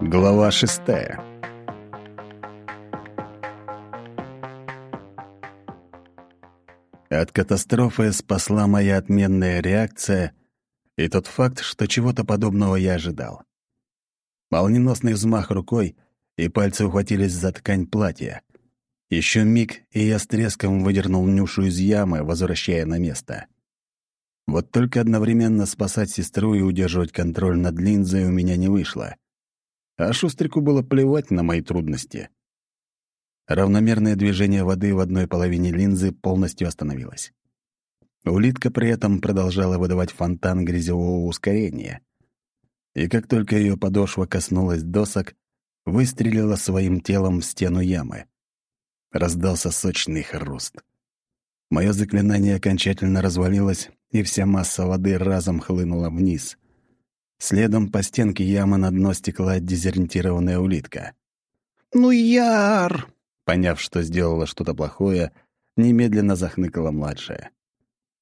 Глава шестая От катастрофы спасла моя отменная реакция и тот факт, что чего-то подобного я ожидал. Молниеносный взмах рукой, и пальцы ухватились за ткань платья. Еще миг, и я с треском выдернул Нюшу из ямы, возвращая на место. Вот только одновременно спасать сестру и удерживать контроль над линзой у меня не вышло. А Шустрику было плевать на мои трудности. Равномерное движение воды в одной половине линзы полностью остановилось. Улитка при этом продолжала выдавать фонтан грязевого ускорения. И как только ее подошва коснулась досок, выстрелила своим телом в стену ямы. Раздался сочный хруст. Мое заклинание окончательно развалилось, и вся масса воды разом хлынула вниз. Следом по стенке ямы на дно стекла дезориентированная улитка. «Ну, Яр!» Поняв, что сделала что-то плохое, немедленно захныкала младшая.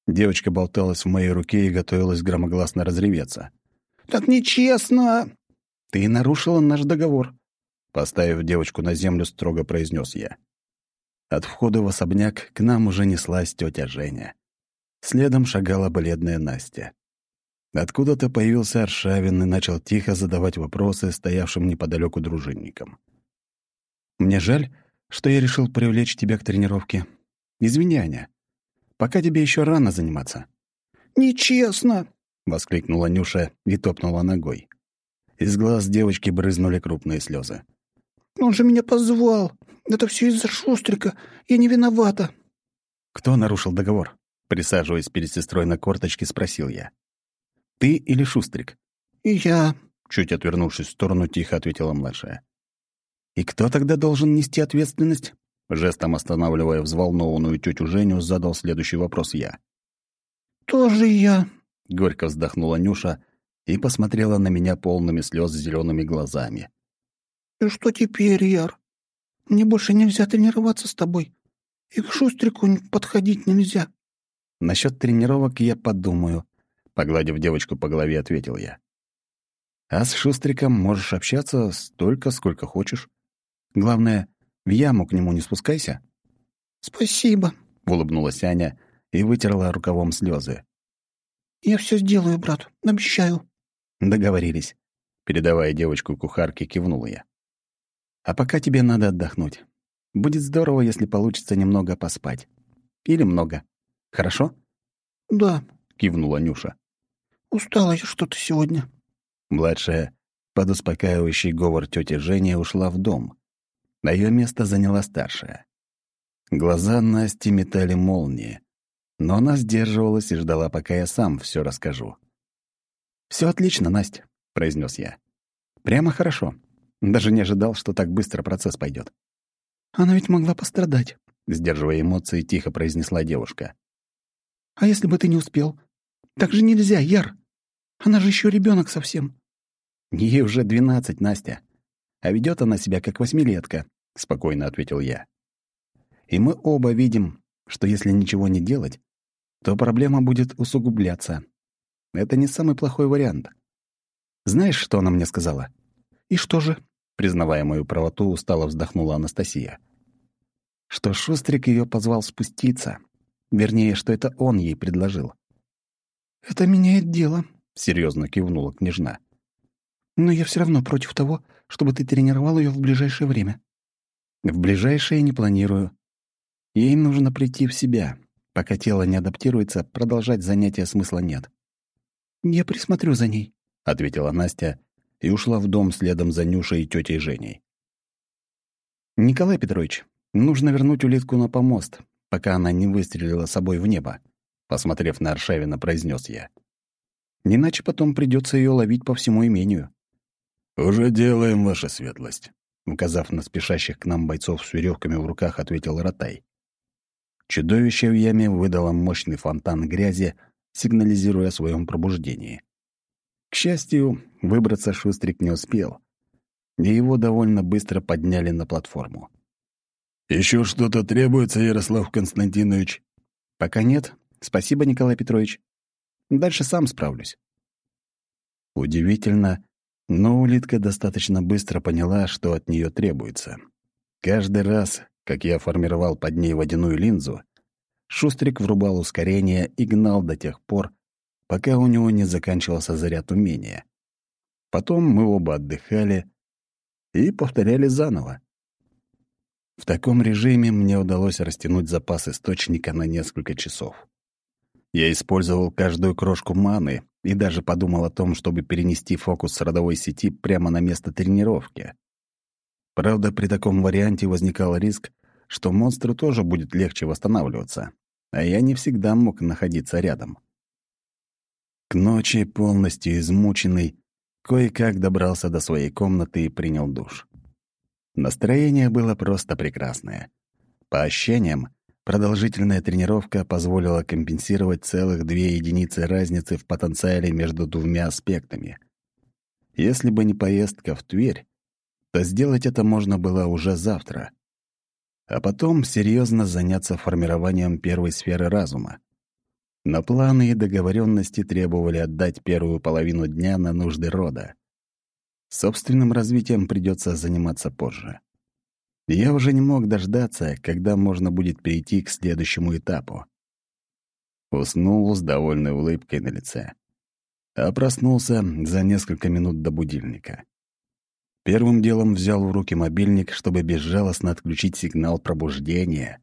Девочка болталась в моей руке и готовилась громогласно разреветься. «Так нечестно!» «Ты нарушила наш договор», — поставив девочку на землю, строго произнес я. От входа в особняк к нам уже неслась тетя Женя. Следом шагала бледная Настя. Откуда-то появился Аршавин и начал тихо задавать вопросы стоявшим неподалеку дружинникам. «Мне жаль, что я решил привлечь тебя к тренировке. Извини, Аня. Пока тебе еще рано заниматься». «Нечестно!» — воскликнула Нюша и топнула ногой. Из глаз девочки брызнули крупные слезы. «Он же меня позвал. Это все из-за Шустрика. Я не виновата». «Кто нарушил договор?» Присаживаясь перед сестрой на корточке, спросил я. «Ты или Шустрик?» «И я», — чуть отвернувшись в сторону, тихо ответила младшая. «И кто тогда должен нести ответственность?» Жестом останавливая взволнованную тетю Женю, задал следующий вопрос я. «Тоже я», — горько вздохнула Нюша и посмотрела на меня полными слез зелеными глазами. «И что теперь, Яр? Мне больше нельзя тренироваться с тобой. И к Шустрику подходить нельзя». «Насчет тренировок я подумаю», — погладив девочку по голове, ответил я. «А с Шустриком можешь общаться столько, сколько хочешь. Главное, в яму к нему не спускайся». «Спасибо», — улыбнулась Аня и вытерла рукавом слезы. «Я все сделаю, брат, обещаю». «Договорились». Передавая девочку кухарке, кивнул я. «А пока тебе надо отдохнуть. Будет здорово, если получится немного поспать. Или много. Хорошо?» «Да», — кивнула Нюша. «Устала я что-то сегодня». Младшая, под успокаивающий говор тети Жени, ушла в дом. На ее место заняла старшая. Глаза Насти метали молнии, но она сдерживалась и ждала, пока я сам все расскажу. Все отлично, Настя», — произнес я. «Прямо хорошо. Даже не ожидал, что так быстро процесс пойдет. «Она ведь могла пострадать», — сдерживая эмоции, тихо произнесла девушка. «А если бы ты не успел? Так же нельзя, Яр. Она же еще ребенок совсем». «Ей уже двенадцать, Настя. А ведет она себя как восьмилетка», — спокойно ответил я. «И мы оба видим, что если ничего не делать, то проблема будет усугубляться. Это не самый плохой вариант. Знаешь, что она мне сказала?» «И что же?» — признавая мою правоту, устало вздохнула Анастасия. «Что Шустрик ее позвал спуститься. Вернее, что это он ей предложил». «Это меняет дело», — серьезно кивнула княжна. «Но я все равно против того, чтобы ты тренировал ее в ближайшее время». «В ближайшее не планирую. Ей нужно прийти в себя. Пока тело не адаптируется, продолжать занятия смысла нет». «Я присмотрю за ней», — ответила Настя и ушла в дом следом за Нюшей и тетей Женей. «Николай Петрович, нужно вернуть улитку на помост, пока она не выстрелила собой в небо», — посмотрев на Аршавина, произнес я. «Иначе потом придется ее ловить по всему имению». «Уже делаем, ваша светлость», — указав на спешащих к нам бойцов с веревками в руках, ответил Ротай. Чудовище в яме выдало мощный фонтан грязи, сигнализируя о своем пробуждении. К счастью, выбраться Шустрик не успел, и его довольно быстро подняли на платформу. Еще что-то требуется, Ярослав Константинович?» «Пока нет. Спасибо, Николай Петрович. Дальше сам справлюсь». Удивительно, Но улитка достаточно быстро поняла, что от нее требуется. Каждый раз, как я формировал под ней водяную линзу, Шустрик врубал ускорение и гнал до тех пор, пока у него не заканчивался заряд умения. Потом мы оба отдыхали и повторяли заново. В таком режиме мне удалось растянуть запас источника на несколько часов. Я использовал каждую крошку маны и даже подумал о том, чтобы перенести фокус с родовой сети прямо на место тренировки. Правда, при таком варианте возникал риск, что монстру тоже будет легче восстанавливаться, а я не всегда мог находиться рядом. К ночи, полностью измученный, кое-как добрался до своей комнаты и принял душ. Настроение было просто прекрасное. По ощущениям, продолжительная тренировка позволила компенсировать целых две единицы разницы в потенциале между двумя аспектами. Если бы не поездка в Тверь, то сделать это можно было уже завтра. А потом серьезно заняться формированием первой сферы разума. Но планы и договоренности требовали отдать первую половину дня на нужды рода. Собственным развитием придется заниматься позже. Я уже не мог дождаться, когда можно будет перейти к следующему этапу. Уснул с довольной улыбкой на лице. А проснулся за несколько минут до будильника. Первым делом взял в руки мобильник, чтобы безжалостно отключить сигнал пробуждения.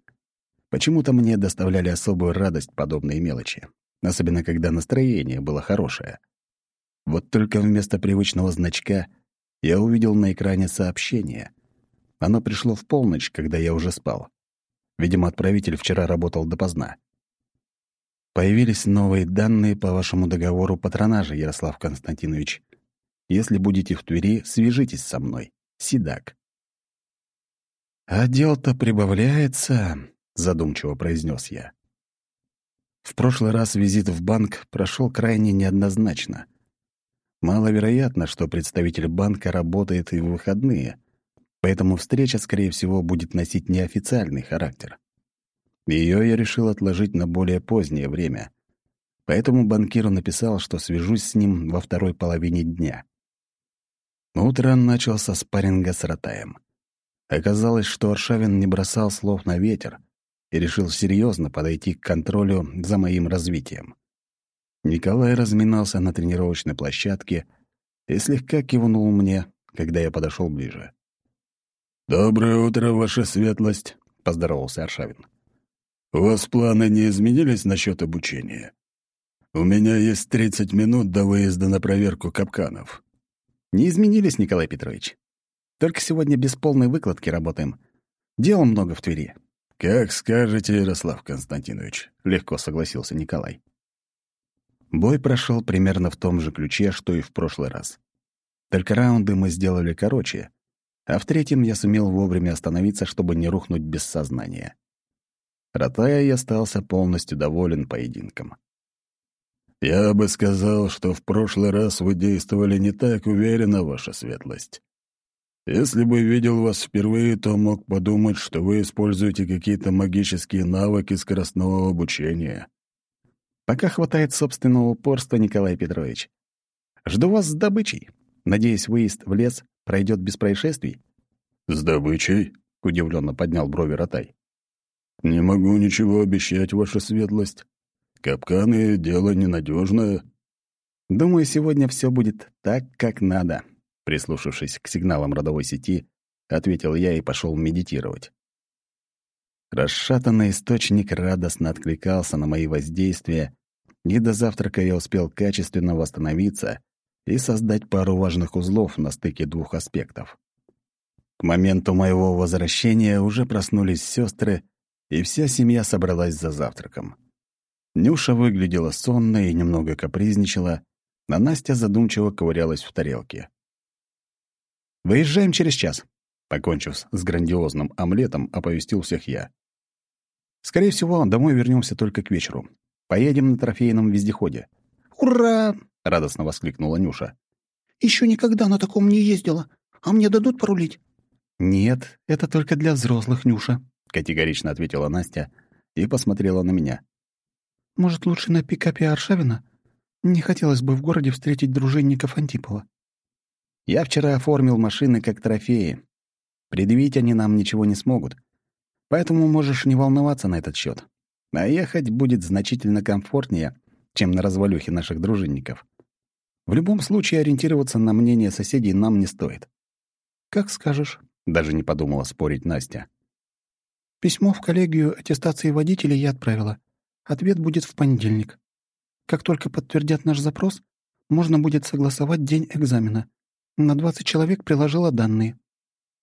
Почему-то мне доставляли особую радость подобные мелочи, особенно когда настроение было хорошее. Вот только вместо привычного значка я увидел на экране сообщение. Оно пришло в полночь, когда я уже спал. Видимо, отправитель вчера работал допоздна. Появились новые данные по вашему договору патронажа, Ярослав Константинович. Если будете в Твери, свяжитесь со мной. Сидак. «А дел-то прибавляется», — задумчиво произнес я. В прошлый раз визит в банк прошел крайне неоднозначно. Маловероятно, что представитель банка работает и в выходные, поэтому встреча, скорее всего, будет носить неофициальный характер. Ее я решил отложить на более позднее время, поэтому банкиру написал, что свяжусь с ним во второй половине дня. Утро начал со спарринга с Ротаем. Оказалось, что Аршавин не бросал слов на ветер и решил серьезно подойти к контролю за моим развитием. Николай разминался на тренировочной площадке и слегка кивнул мне, когда я подошел ближе. «Доброе утро, ваша светлость», — поздоровался Аршавин. «У вас планы не изменились насчет обучения? У меня есть 30 минут до выезда на проверку капканов». «Не изменились, Николай Петрович. Только сегодня без полной выкладки работаем. Дел много в Твери». «Как скажете, Ярослав Константинович», — легко согласился Николай. Бой прошел примерно в том же ключе, что и в прошлый раз. Только раунды мы сделали короче, а в третьем я сумел вовремя остановиться, чтобы не рухнуть без сознания. Ротая я остался полностью доволен поединком. «Я бы сказал, что в прошлый раз вы действовали не так уверенно, ваша светлость. Если бы видел вас впервые, то мог подумать, что вы используете какие-то магические навыки скоростного обучения. Пока хватает собственного упорства, Николай Петрович. Жду вас с добычей. Надеюсь, выезд в лес пройдет без происшествий. С добычей? удивленно поднял брови Ротай. Не могу ничего обещать, ваша светлость. Капканы — дело ненадежное. Думаю, сегодня все будет так, как надо. Прислушавшись к сигналам родовой сети, ответил я и пошел медитировать. Расшатанный источник радостно откликался на мои воздействия, и до завтрака я успел качественно восстановиться и создать пару важных узлов на стыке двух аспектов. К моменту моего возвращения уже проснулись сестры, и вся семья собралась за завтраком. Нюша выглядела сонной и немного капризничала, а Настя задумчиво ковырялась в тарелке. «Выезжаем через час», — покончив с грандиозным омлетом, оповестил всех я. Скорее всего, домой вернемся только к вечеру. Поедем на трофейном вездеходе. «Ура!» — радостно воскликнула Нюша. Еще никогда на таком не ездила. А мне дадут порулить?» «Нет, это только для взрослых, Нюша», — категорично ответила Настя и посмотрела на меня. «Может, лучше на пикапе Аршавина? Не хотелось бы в городе встретить дружинников Антипова». Я вчера оформил машины как трофеи. Предъявить они нам ничего не смогут. Поэтому можешь не волноваться на этот счет. А ехать будет значительно комфортнее, чем на развалюхе наших дружинников. В любом случае ориентироваться на мнение соседей нам не стоит. «Как скажешь», — даже не подумала спорить Настя. «Письмо в коллегию аттестации водителей я отправила. Ответ будет в понедельник. Как только подтвердят наш запрос, можно будет согласовать день экзамена. На 20 человек приложила данные».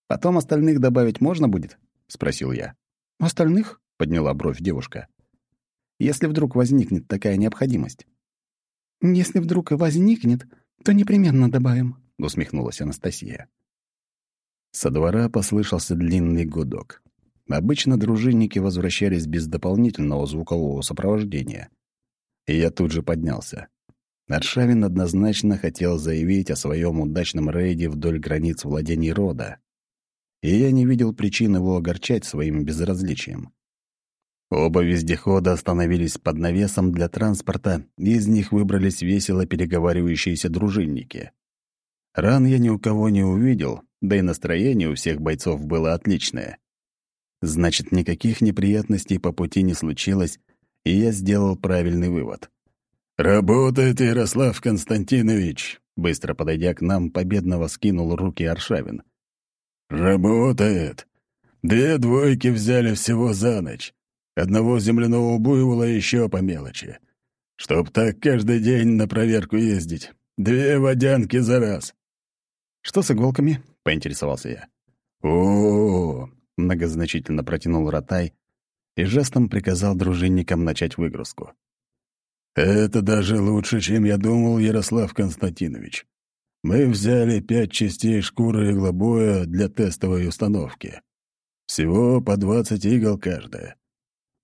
«Потом остальных добавить можно будет?» — спросил я. «Остальных?» — подняла бровь девушка. «Если вдруг возникнет такая необходимость». «Если вдруг и возникнет, то непременно добавим», — усмехнулась Анастасия. Со двора послышался длинный гудок. Обычно дружинники возвращались без дополнительного звукового сопровождения. И я тут же поднялся. Аршавин однозначно хотел заявить о своем удачном рейде вдоль границ владений рода. И я не видел причин его огорчать своим безразличием. Оба вездехода остановились под навесом для транспорта, и из них выбрались весело переговаривающиеся дружинники. Ран я ни у кого не увидел, да и настроение у всех бойцов было отличное. Значит, никаких неприятностей по пути не случилось, и я сделал правильный вывод. «Работает, Ярослав Константинович!» Быстро подойдя к нам, победно скинул руки Аршавин. «Работает! Две двойки взяли всего за ночь одного земляного буйвола еще по мелочи. Чтоб так каждый день на проверку ездить. Две водянки за раз. «Что с иголками?» — поинтересовался я. о, многозначительно протянул Ротай и жестом приказал дружинникам начать выгрузку. «Это даже лучше, чем я думал, Ярослав Константинович. Мы взяли пять частей шкуры иглобоя для тестовой установки. Всего по двадцать игл каждая.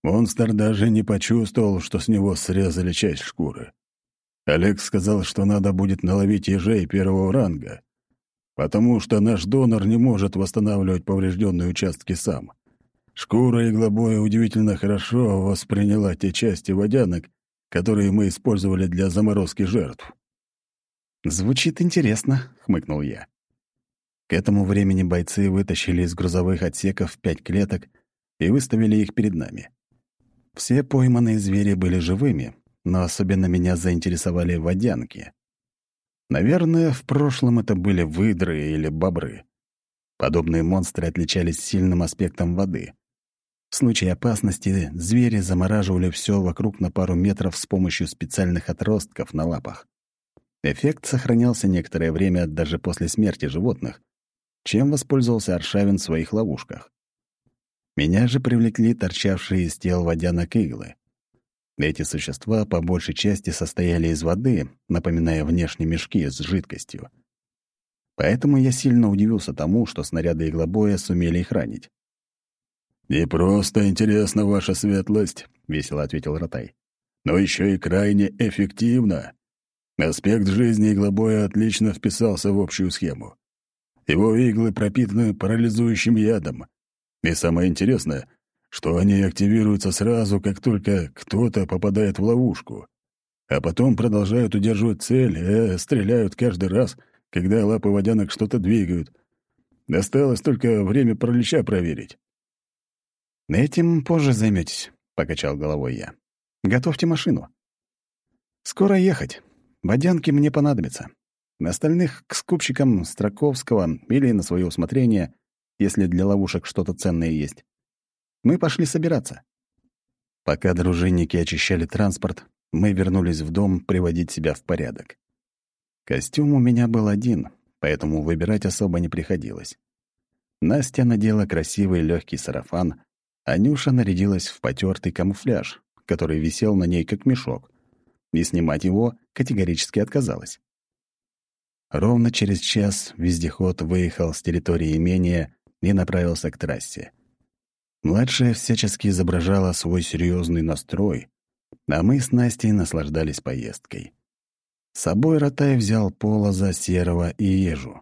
Монстр даже не почувствовал, что с него срезали часть шкуры. Олег сказал, что надо будет наловить ежей первого ранга, потому что наш донор не может восстанавливать поврежденные участки сам. Шкура иглобоя удивительно хорошо восприняла те части водянок, которые мы использовали для заморозки жертв. «Звучит интересно», — хмыкнул я. К этому времени бойцы вытащили из грузовых отсеков пять клеток и выставили их перед нами. Все пойманные звери были живыми, но особенно меня заинтересовали водянки. Наверное, в прошлом это были выдры или бобры. Подобные монстры отличались сильным аспектом воды. В случае опасности звери замораживали все вокруг на пару метров с помощью специальных отростков на лапах. Эффект сохранялся некоторое время даже после смерти животных, чем воспользовался Аршавин в своих ловушках. Меня же привлекли торчавшие из тел водянок иглы. Эти существа по большей части состояли из воды, напоминая внешние мешки с жидкостью. Поэтому я сильно удивился тому, что снаряды иглобоя сумели их ранить. «Не просто интересно, ваша светлость», — весело ответил Ротай, «но еще и крайне эффективно. Аспект жизни иглобоя отлично вписался в общую схему. Его иглы пропитаны парализующим ядом, и самое интересное, что они активируются сразу, как только кто-то попадает в ловушку, а потом продолжают удерживать цель э, стреляют каждый раз, когда лапы водянок что-то двигают. Осталось только время паралича проверить. «Этим позже займетесь», — покачал головой я. «Готовьте машину. Скоро ехать. Водянки мне понадобятся. Остальных к скупщикам Строковского или на свое усмотрение — если для ловушек что-то ценное есть. Мы пошли собираться. Пока дружинники очищали транспорт, мы вернулись в дом приводить себя в порядок. Костюм у меня был один, поэтому выбирать особо не приходилось. Настя надела красивый легкий сарафан, а Нюша нарядилась в потертый камуфляж, который висел на ней как мешок, и снимать его категорически отказалась. Ровно через час вездеход выехал с территории имения и направился к трассе. Младшая всячески изображала свой серьезный настрой, а мы с Настей наслаждались поездкой. С собой Ротай взял Полоза, Серого и Ежу.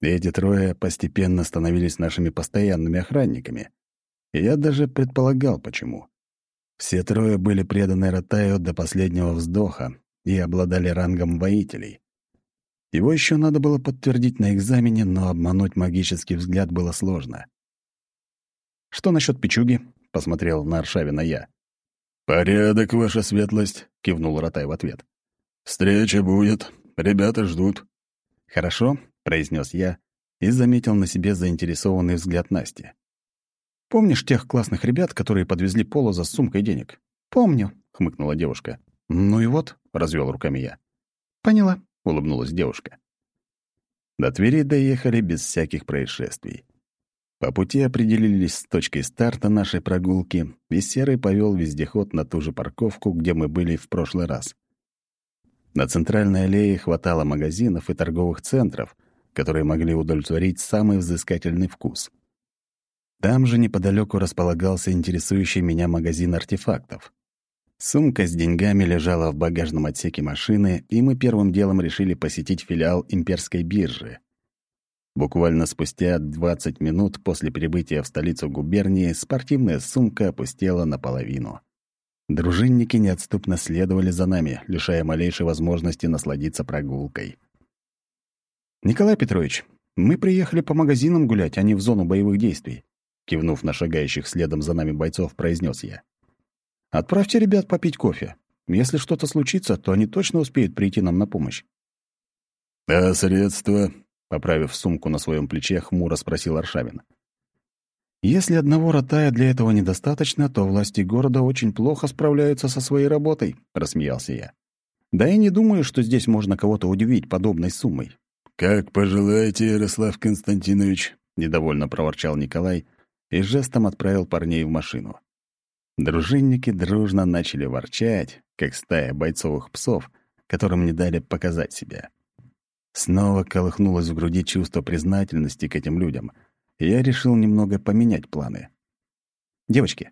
Эти трое постепенно становились нашими постоянными охранниками. И я даже предполагал, почему. Все трое были преданы Ротаю до последнего вздоха и обладали рангом воителей. Его еще надо было подтвердить на экзамене, но обмануть магический взгляд было сложно. «Что насчет печуги?» — посмотрел на Аршавина я. «Порядок, ваша светлость», — кивнул Ротай в ответ. «Встреча будет. Ребята ждут». «Хорошо», — произнес я и заметил на себе заинтересованный взгляд Насти. «Помнишь тех классных ребят, которые подвезли Поло за сумкой денег?» «Помню», — хмыкнула девушка. «Ну и вот», — развел руками я. «Поняла», — улыбнулась девушка. До Твери доехали без всяких происшествий. По пути определились с точкой старта нашей прогулки, и Серый повел вездеход на ту же парковку, где мы были в прошлый раз. На центральной аллее хватало магазинов и торговых центров, которые могли удовлетворить самый взыскательный вкус. Там же неподалеку располагался интересующий меня магазин артефактов. Сумка с деньгами лежала в багажном отсеке машины, и мы первым делом решили посетить филиал имперской биржи — Буквально спустя 20 минут после прибытия в столицу губернии спортивная сумка опустела наполовину. Дружинники неотступно следовали за нами, лишая малейшей возможности насладиться прогулкой. «Николай Петрович, мы приехали по магазинам гулять, а не в зону боевых действий», кивнув на шагающих следом за нами бойцов, произнес я. «Отправьте ребят попить кофе. Если что-то случится, то они точно успеют прийти нам на помощь». «А средства?» Поправив сумку на своем плече, хмуро спросил Аршавин. «Если одного ротая для этого недостаточно, то власти города очень плохо справляются со своей работой», — рассмеялся я. «Да и не думаю, что здесь можно кого-то удивить подобной суммой». «Как пожелаете, Ярослав Константинович», — недовольно проворчал Николай и жестом отправил парней в машину. Дружинники дружно начали ворчать, как стая бойцовых псов, которым не дали показать себя. Снова колыхнулось в груди чувство признательности к этим людям, и я решил немного поменять планы. «Девочки,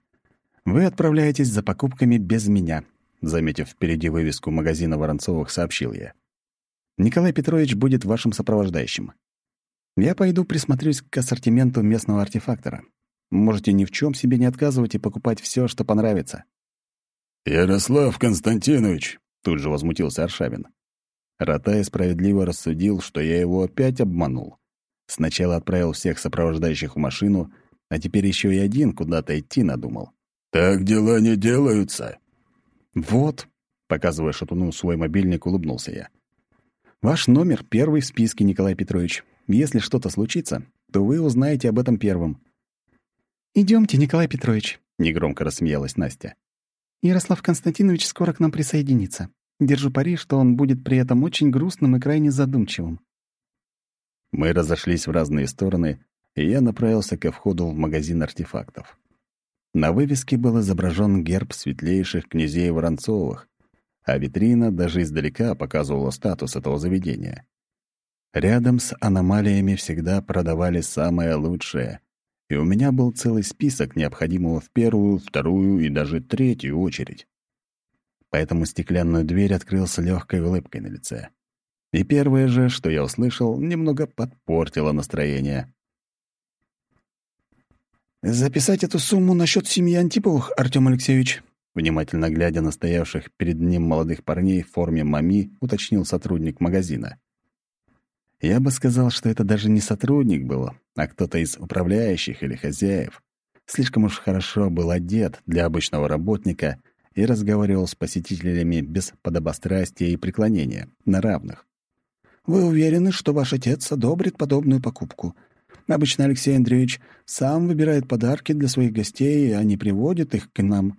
вы отправляетесь за покупками без меня», заметив впереди вывеску магазина Воронцовых, сообщил я. «Николай Петрович будет вашим сопровождающим. Я пойду присмотрюсь к ассортименту местного артефактора. Можете ни в чем себе не отказывать и покупать все, что понравится». «Ярослав Константинович», — тут же возмутился Аршавин. Ротай справедливо рассудил, что я его опять обманул. Сначала отправил всех сопровождающих в машину, а теперь еще и один куда-то идти надумал. «Так дела не делаются». «Вот», — показывая шатуну свой мобильник, улыбнулся я. «Ваш номер первый в списке, Николай Петрович. Если что-то случится, то вы узнаете об этом первым». Идемте, Николай Петрович», — негромко рассмеялась Настя. «Ярослав Константинович скоро к нам присоединится. Держу пари, что он будет при этом очень грустным и крайне задумчивым. Мы разошлись в разные стороны, и я направился ко входу в магазин артефактов. На вывеске был изображен герб светлейших князей Воронцовых, а витрина даже издалека показывала статус этого заведения. Рядом с аномалиями всегда продавали самое лучшее, и у меня был целый список необходимого в первую, вторую и даже третью очередь поэтому стеклянную дверь открыл с легкой улыбкой на лице. И первое же, что я услышал, немного подпортило настроение. «Записать эту сумму на счет семьи Антиповых, Артем Алексеевич?» Внимательно глядя на стоявших перед ним молодых парней в форме мами, уточнил сотрудник магазина. Я бы сказал, что это даже не сотрудник был, а кто-то из управляющих или хозяев. Слишком уж хорошо был одет для обычного работника и разговаривал с посетителями без подобострастия и преклонения, на равных. «Вы уверены, что ваш отец одобрит подобную покупку? Обычно Алексей Андреевич сам выбирает подарки для своих гостей, а не приводит их к нам».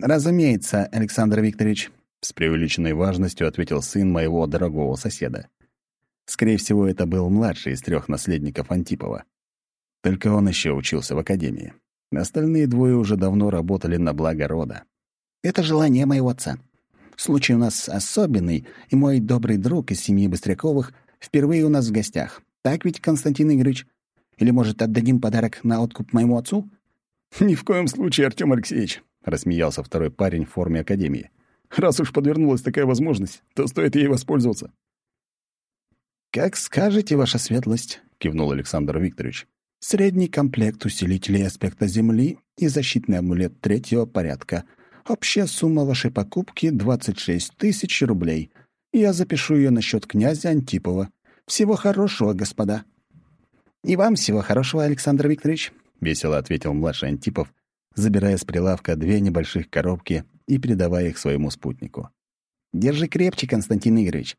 «Разумеется, Александр Викторович», — с преувеличенной важностью ответил сын моего дорогого соседа. Скорее всего, это был младший из трех наследников Антипова. Только он еще учился в академии. Остальные двое уже давно работали на благо рода. Это желание моего отца. Случай у нас особенный, и мой добрый друг из семьи Быстряковых впервые у нас в гостях. Так ведь, Константин Игоревич? Или, может, отдадим подарок на откуп моему отцу?» «Ни в коем случае, Артём Алексеевич», — рассмеялся второй парень в форме академии. «Раз уж подвернулась такая возможность, то стоит ей воспользоваться». «Как скажете, ваша светлость», — кивнул Александр Викторович. «Средний комплект усилителей аспекта Земли и защитный амулет третьего порядка — Общая сумма вашей покупки — 26 тысяч рублей. Я запишу ее насчет князя Антипова. Всего хорошего, господа». «И вам всего хорошего, Александр Викторович», — весело ответил младший Антипов, забирая с прилавка две небольших коробки и передавая их своему спутнику. «Держи крепче, Константин Игоревич.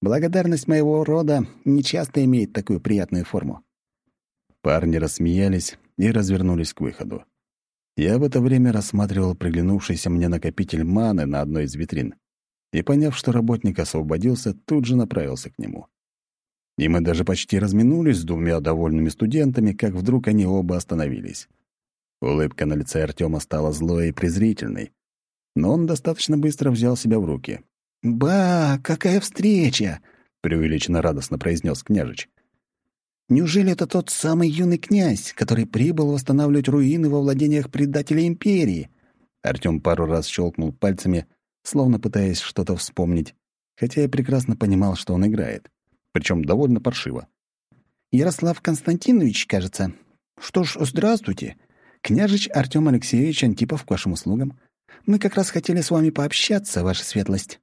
Благодарность моего рода нечасто имеет такую приятную форму». Парни рассмеялись и развернулись к выходу. Я в это время рассматривал приглянувшийся мне накопитель маны на одной из витрин и, поняв, что работник освободился, тут же направился к нему. И мы даже почти разминулись с двумя довольными студентами, как вдруг они оба остановились. Улыбка на лице Артема стала злой и презрительной, но он достаточно быстро взял себя в руки. «Ба, какая встреча!» — преувеличенно радостно произнес княжич. Неужели это тот самый юный князь, который прибыл восстанавливать руины во владениях предателей империи?» Артём пару раз щелкнул пальцами, словно пытаясь что-то вспомнить, хотя я прекрасно понимал, что он играет, причем довольно паршиво. «Ярослав Константинович, кажется. Что ж, здравствуйте. Княжич Артём Алексеевич Антипов к вашим услугам. Мы как раз хотели с вами пообщаться, ваша светлость».